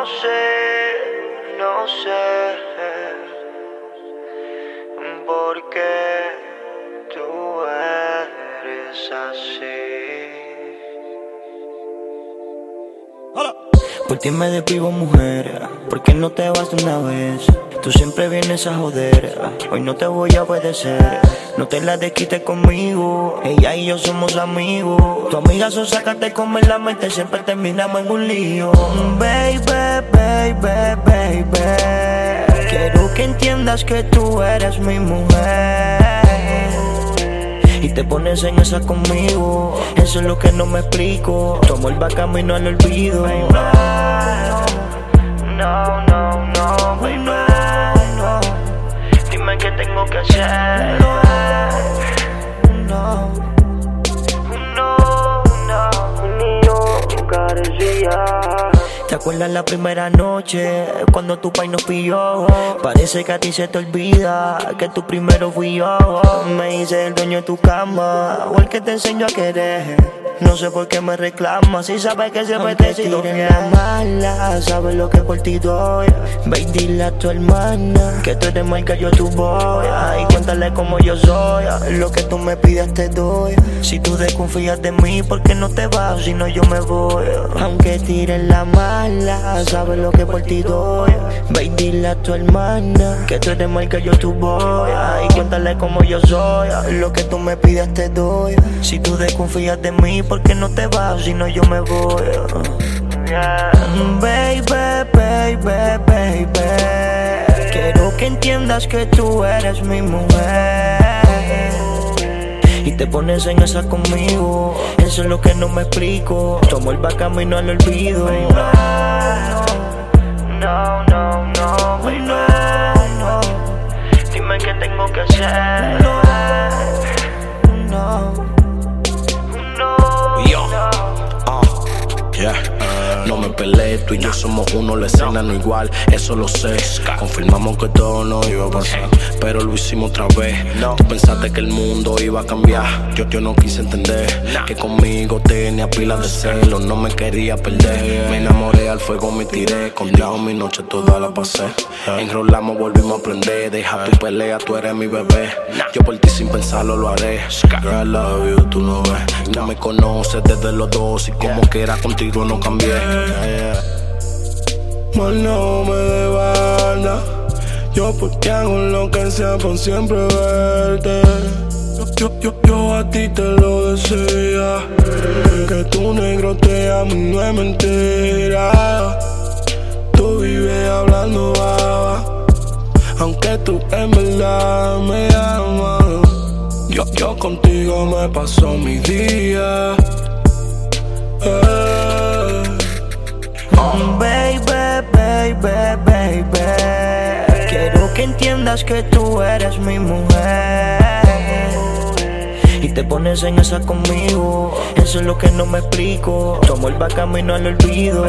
No sé, no sé Por ti me deprivo, mujer. ¿Por qué no te vas de una vez? Tú siempre vienes a joder. Hoy no te voy a obedecer. No te la desquites conmigo. Ella y yo somos amigos. Tu amiga son sácate comer la mente. Siempre terminamos en un lío. Baby, baby, baby. Quiero que entiendas que tú eres mi mujer y te pones en esa conmigo. Eso es lo que no me explico. Tomo el va camino al olvido. ¿Te acuerdas la primera noche cuando tu pai nos pilló? Parece que a ti se te olvida que tú primero fui yo. Me hice el dueño de tu cama o el que te enseñó a querer. No sé por qué me reclamas si sabes que siempre te he sido fiel. la mala, sabes lo que por ti doy. Ve y dile a tu hermana que tú eres marca, yo tu voy. Y cuéntale cómo yo soy. Lo que tú me pidas te doy. Si tú desconfías de mí, ¿por qué no te vas? Si no, yo me voy. Aunque tiren la mala, sabes lo que por ti doy. Ve y dile a tu hermana que tú eres marca, yo tu voy. Y cuéntale cómo yo soy. Lo que tú me pidas te doy. Si tú desconfías de mí, ¿por qué no te vas? Si no, yo me voy. Baby, baby, baby. Quiero que entiendas que tú eres mi mujer. Y te pones en esa conmigo. Eso es lo que no me explico. Tomo el va camino al olvido. No, no, no, baby, no. Dime qué tengo que hacer. Tú y yo somos uno, la escena no igual, eso lo sé. Confirmamos que todo no iba a pasar, pero lo hicimos otra vez. Tú pensaste que el mundo iba a cambiar, yo, yo no quise entender que conmigo tenía pilas de celos, no me quería perder. Me enamoré al fuego, me tiré, con Dios mi noche toda la pasé. Enrolamos, volvimos a aprender, deja tu pelea, tú eres mi bebé. Yo por ti sin pensarlo lo haré. Girl, I love you, tú no ves. No me conoces desde los dos y como que era contigo no cambié. No me devana. Yo por ti hago lo que sea por siempre verte. Yo, yo, yo, yo a ti te lo decía. Que tu negro te amo no es mentira. Tú vives hablando baba. Aunque tú en verdad me amas. Yo, yo contigo me paso mi día. Eh. Baby, baby, baby. Quiero que entiendas que tú eres mi mujer. Y te pones en esa conmigo. Eso es lo que no me explico. Tomo el va camino al olvido.